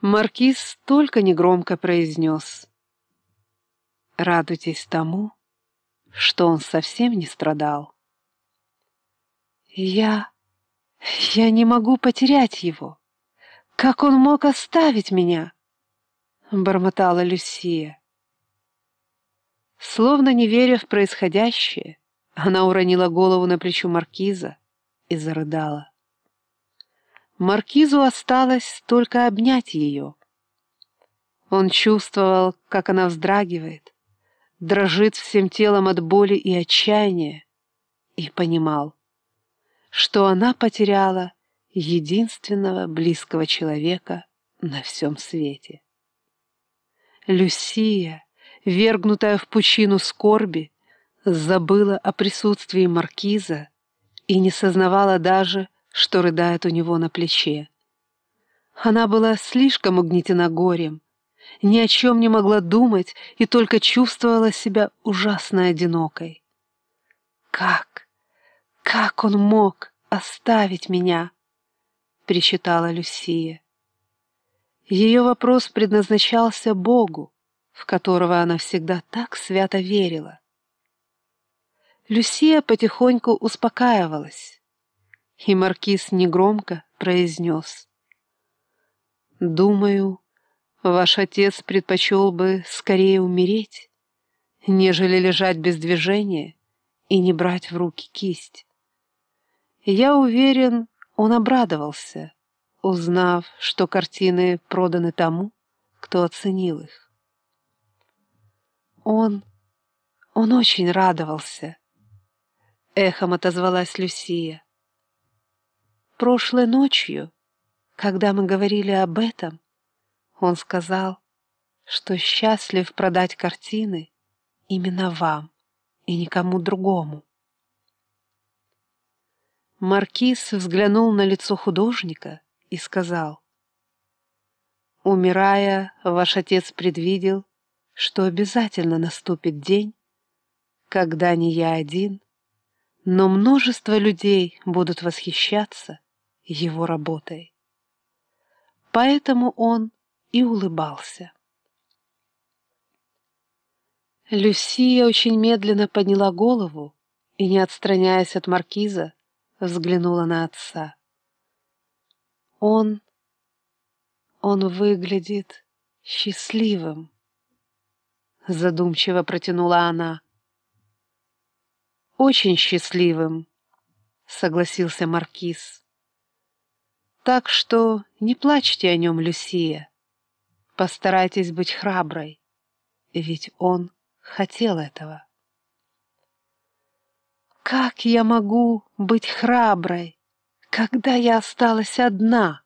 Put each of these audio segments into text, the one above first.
Маркиз только негромко произнес. Радуйтесь тому, что он совсем не страдал. Я... я не могу потерять его. Как он мог оставить меня? Бормотала Люсия. Словно не веря в происходящее, она уронила голову на плечо маркиза и зарыдала. Маркизу осталось только обнять ее. Он чувствовал, как она вздрагивает, дрожит всем телом от боли и отчаяния, и понимал, что она потеряла единственного близкого человека на всем свете. Люсия, вергнутая в пучину скорби, забыла о присутствии маркиза и не сознавала даже, что рыдает у него на плече. Она была слишком угнетена горем, ни о чем не могла думать и только чувствовала себя ужасно одинокой. «Как? Как он мог оставить меня?» — причитала Люсия. Ее вопрос предназначался Богу, в которого она всегда так свято верила. Люсия потихоньку успокаивалась, и маркиз негромко произнес. «Думаю, ваш отец предпочел бы скорее умереть, нежели лежать без движения и не брать в руки кисть. Я уверен, он обрадовался, узнав, что картины проданы тому, кто оценил их. Он, он очень радовался. Эхом отозвалась Люсия. Прошлой ночью, когда мы говорили об этом, он сказал, что счастлив продать картины именно вам и никому другому. Маркиз взглянул на лицо художника и сказал, «Умирая, ваш отец предвидел, что обязательно наступит день, когда не я один, но множество людей будут восхищаться его работой. Поэтому он и улыбался. Люсия очень медленно подняла голову и, не отстраняясь от маркиза, взглянула на отца. Он... он выглядит счастливым, задумчиво протянула она. Очень счастливым, согласился маркиз. Так что не плачьте о нем, Люсия. Постарайтесь быть храброй, ведь он хотел этого. Как я могу быть храброй, когда я осталась одна?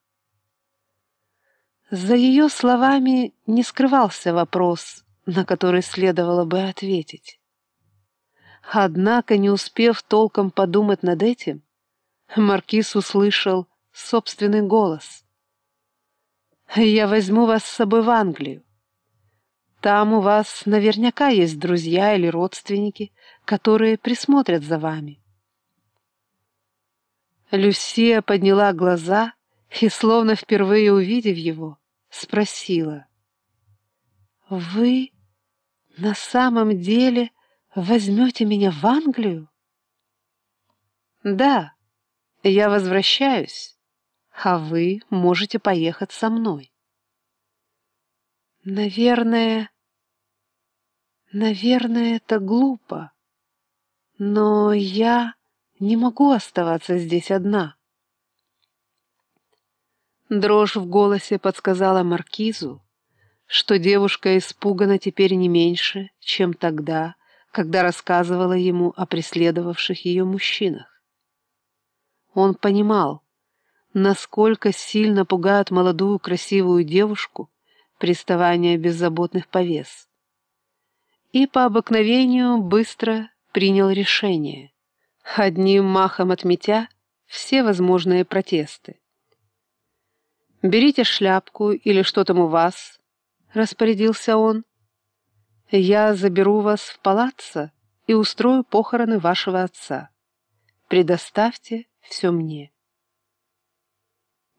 За ее словами не скрывался вопрос, на который следовало бы ответить. Однако, не успев толком подумать над этим, Маркиз услышал собственный голос. «Я возьму вас с собой в Англию. Там у вас наверняка есть друзья или родственники, которые присмотрят за вами». Люсия подняла глаза и, словно впервые увидев его, спросила. «Вы на самом деле возьмете меня в Англию?» «Да, я возвращаюсь, а вы можете поехать со мной». «Наверное, наверное, это глупо, но я не могу оставаться здесь одна». Дрожь в голосе подсказала Маркизу, что девушка испугана теперь не меньше, чем тогда, когда рассказывала ему о преследовавших ее мужчинах. Он понимал, насколько сильно пугают молодую красивую девушку приставания беззаботных повес. И по обыкновению быстро принял решение, одним махом отметя все возможные протесты. «Берите шляпку или что там у вас», — распорядился он, я заберу вас в палаццо и устрою похороны вашего отца. Предоставьте все мне.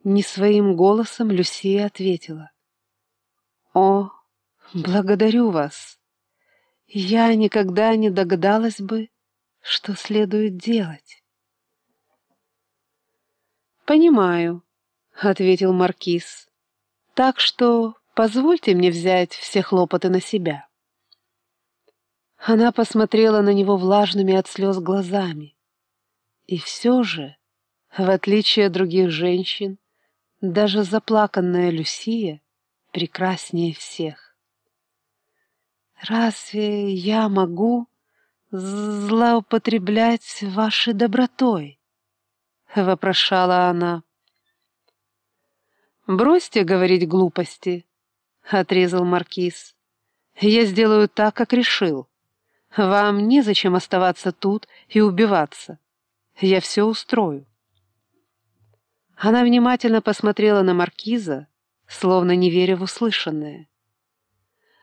Не своим голосом Люсия ответила. О, благодарю вас. Я никогда не догадалась бы, что следует делать. «Понимаю», — ответил Маркиз. «Так что позвольте мне взять все хлопоты на себя». Она посмотрела на него влажными от слез глазами. И все же, в отличие от других женщин, даже заплаканная Люсия прекраснее всех. «Разве я могу злоупотреблять вашей добротой?» — вопрошала она. «Бросьте говорить глупости», — отрезал Маркиз. «Я сделаю так, как решил». Вам незачем оставаться тут и убиваться. Я все устрою. Она внимательно посмотрела на маркиза, словно не веря в услышанное.